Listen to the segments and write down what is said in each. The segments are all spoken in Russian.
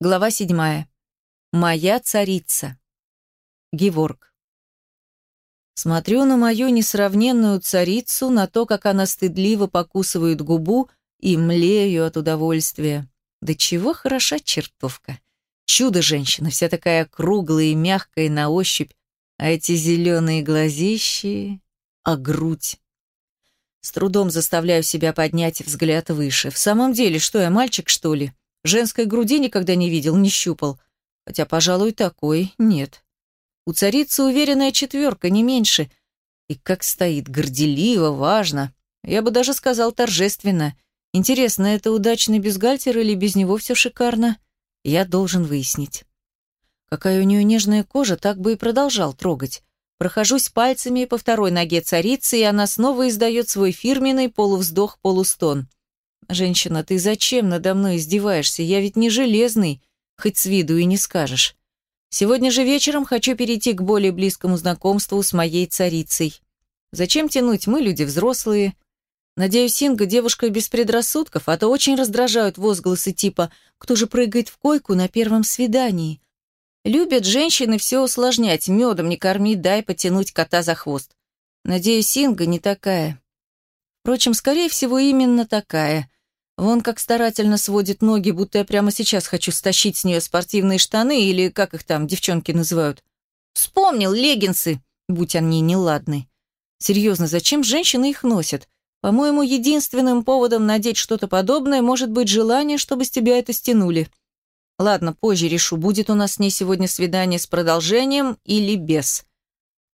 Глава седьмая. Моя царица. Геворг. Смотрю на мою несравненную царицу, на то, как она стыдливо покусывает губу и млею от удовольствия. Да чего хороша чертовка. Чудо-женщина, вся такая круглая и мягкая на ощупь, а эти зеленые глазищи, а грудь. С трудом заставляю себя поднять взгляд выше. В самом деле, что я, мальчик, что ли? Женской груди никогда не видел, не щупал. Хотя, пожалуй, такой нет. У царицы уверенная четверка, не меньше. И как стоит, горделиво, важно. Я бы даже сказал торжественно. Интересно, это удачный бюстгальтер или без него все шикарно? Я должен выяснить. Какая у нее нежная кожа, так бы и продолжал трогать. Прохожусь пальцами по второй ноге царицы, и она снова издает свой фирменный полувздох-полустон. «Женщина, ты зачем надо мной издеваешься? Я ведь не железный, хоть с виду и не скажешь. Сегодня же вечером хочу перейти к более близкому знакомству с моей царицей. Зачем тянуть? Мы люди взрослые. Надеюсь, Инга девушка без предрассудков, а то очень раздражают возгласы типа «Кто же прыгает в койку на первом свидании?» Любят женщины все усложнять, медом не корми, дай потянуть кота за хвост. Надеюсь, Инга не такая. Впрочем, скорее всего, именно такая. Вон как старательно сводит ноги, будто я прямо сейчас хочу стащить с нее спортивные штаны или как их там девчонки называют. Вспомнил, леггинсы, будь они неладны. Серьезно, зачем женщины их носят? По-моему, единственным поводом надеть что-то подобное может быть желание, чтобы с тебя это стянули. Ладно, позже решу, будет у нас с ней сегодня свидание с продолжением или без.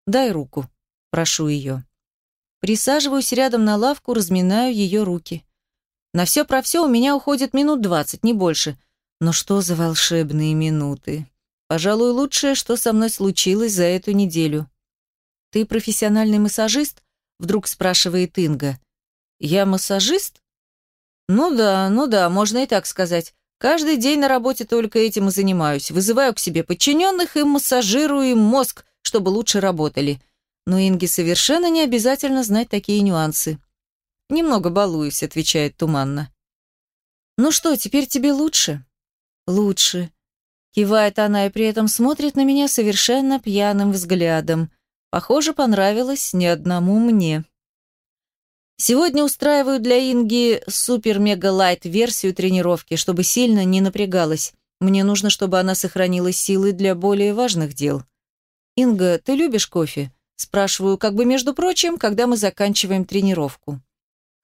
Дай руку, прошу ее. Присаживаюсь рядом на лавку, разминаю ее руки. На все про все у меня уходит минут двадцать, не больше. Но что за волшебные минуты? Пожалуй, лучшее, что со мной случилось за эту неделю. «Ты профессиональный массажист?» — вдруг спрашивает Инга. «Я массажист?» «Ну да, ну да, можно и так сказать. Каждый день на работе только этим и занимаюсь. Вызываю к себе подчиненных и массажирую им мозг, чтобы лучше работали. Но Инге совершенно не обязательно знать такие нюансы. «Немного балуюсь», — отвечает туманно. «Ну что, теперь тебе лучше?» «Лучше», — кивает она и при этом смотрит на меня совершенно пьяным взглядом. Похоже, понравилось ни одному мне. Сегодня устраиваю для Инги супер-мега-лайт-версию тренировки, чтобы сильно не напрягалась. Мне нужно, чтобы она сохранила силы для более важных дел. «Инга, ты любишь кофе?» Спрашиваю, как бы между прочим, когда мы заканчиваем тренировку.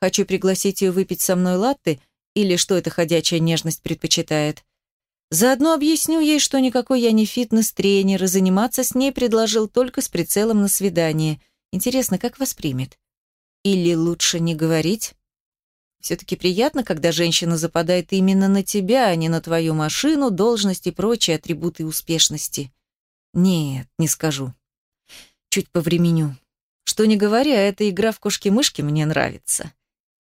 Хочу пригласить ее выпить со мной латте, или что эта ходячая нежность предпочитает. Заодно объясню ей, что никакой я не фитнес-тренер, и заниматься с ней предложил только с прицелом на свидание. Интересно, как воспримет? Или лучше не говорить? Все-таки приятно, когда женщина западает именно на тебя, а не на твою машину, должность и прочие атрибуты успешности. Нет, не скажу. Чуть повременю. Что не говоря, эта игра в кошки-мышки мне нравится.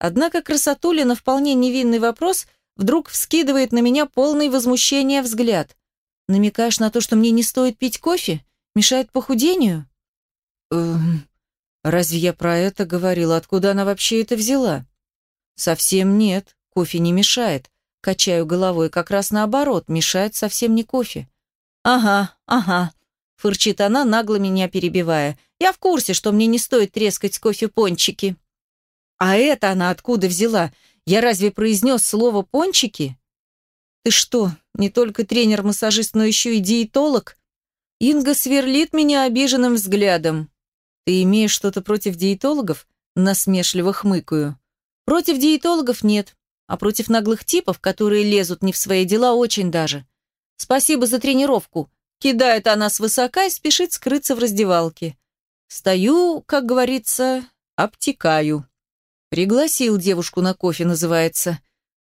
Однако красотуля на вполне невинный вопрос вдруг вскидывает на меня полный возмущения взгляд. Намекаешь на то, что мне не стоит пить кофе? Мешает похудению? Эм, разве я про это говорила? Откуда она вообще это взяла? Совсем нет, кофе не мешает. Качаю головой, как раз наоборот, мешает совсем не кофе. Ага, ага, фырчит она, нагло меня перебивая. Я в курсе, что мне не стоит трескать с кофе пончики. А это она откуда взяла? Я разве произнес слово «пончики»? Ты что, не только тренер-массажист, но еще и диетолог? Инга сверлит меня обиженным взглядом. Ты имеешь что-то против диетологов? Насмешливо хмыкаю. Против диетологов нет, а против наглых типов, которые лезут не в свои дела, очень даже. Спасибо за тренировку. Кидает она свысока и спешит скрыться в раздевалке. Стою, как говорится, обтекаю. Пригласил девушку на кофе, называется.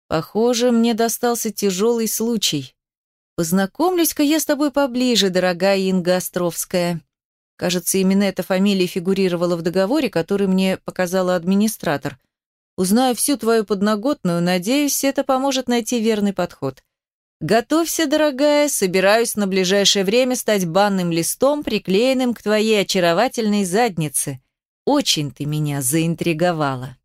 Похоже, мне достался тяжелый случай. Познакомлюсь-ка я с тобой поближе, дорогая Инга Островская. Кажется, именно эта фамилия фигурировала в договоре, который мне показала администратор. Узнаю всю твою подноготную, надеюсь, это поможет найти верный подход. Готовься, дорогая, собираюсь на ближайшее время стать банным листом, приклеенным к твоей очаровательной заднице. Очень ты меня заинтриговала.